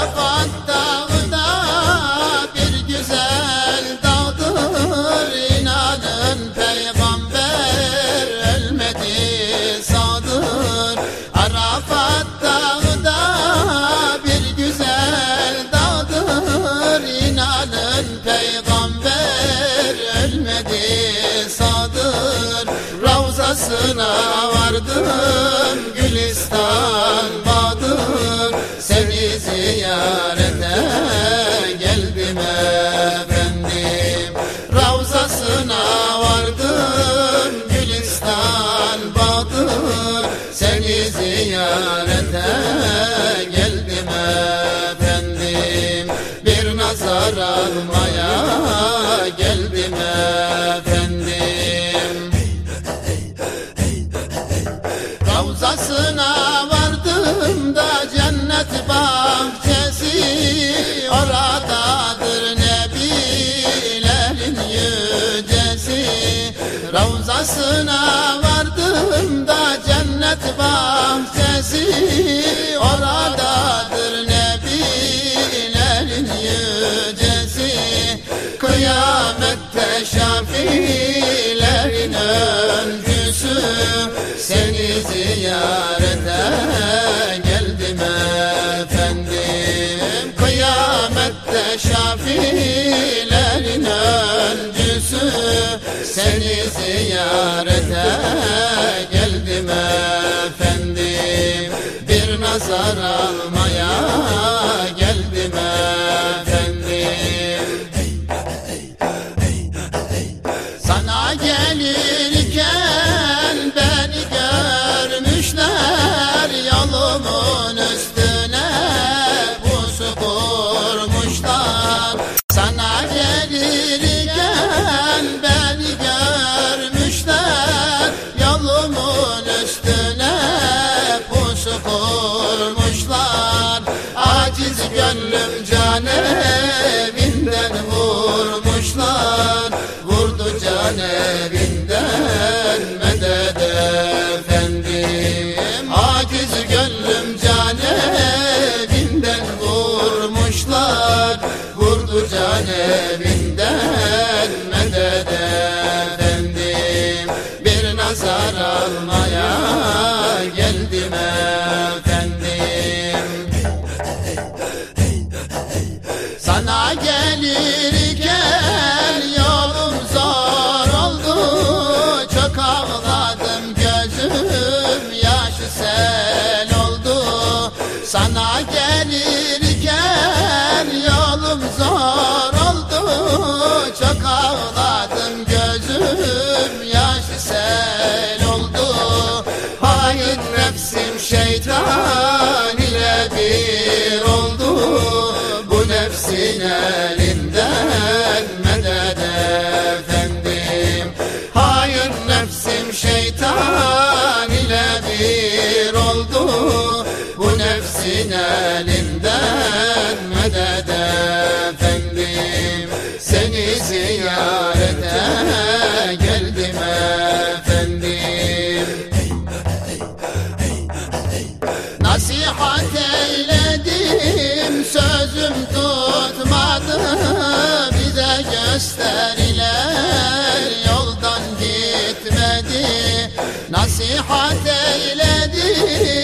Arafat dağında bir güzel dağdır. İnanın peygamber ölmedi sağdır Arafat dağında bir güzel dağdır. İnanın peygamber ölmedi sağdır Ravzasına vardım Gülistan Seni ziyarete geldim efendim. Ravzasına vardım Gülistan Badır Seni ziyarete geldim efendim. Bir nazar almaya geldim efendim. Ravzasına vardım da Ravzasına vardım da cennet bahçesi Oradadır nebilerin yücesi. Kıyamette şafilerin öncüsü Seni ziyarete geldim efendim. Kıyamette şafilerin Seni ziyarete can evinden vurmuşlar. Vurdu can evinden medet efendim Aciz gönlüm can evinden vurmuşlar. Vurdu can evinden medet efendim Bir nazar almaya Sana gelirken yolum zor oldu. Çok ağladım gözüm yaşı sel oldu. Hain nefsim şeytan ile bir oldu. Bu nefsin elinden gösterilen yoldan gitmedi. Nasihat eyledim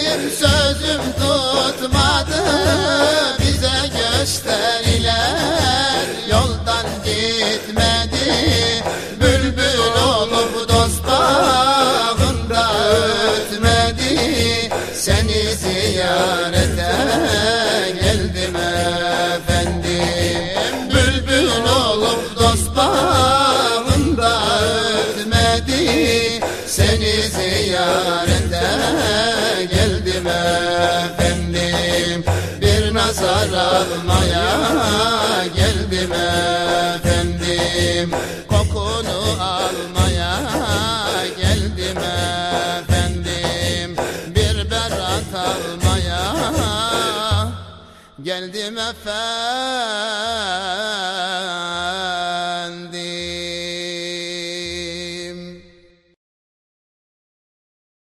almaya geldim efendim. Kokunu almaya geldim efendim. Bir berat almaya geldim efendim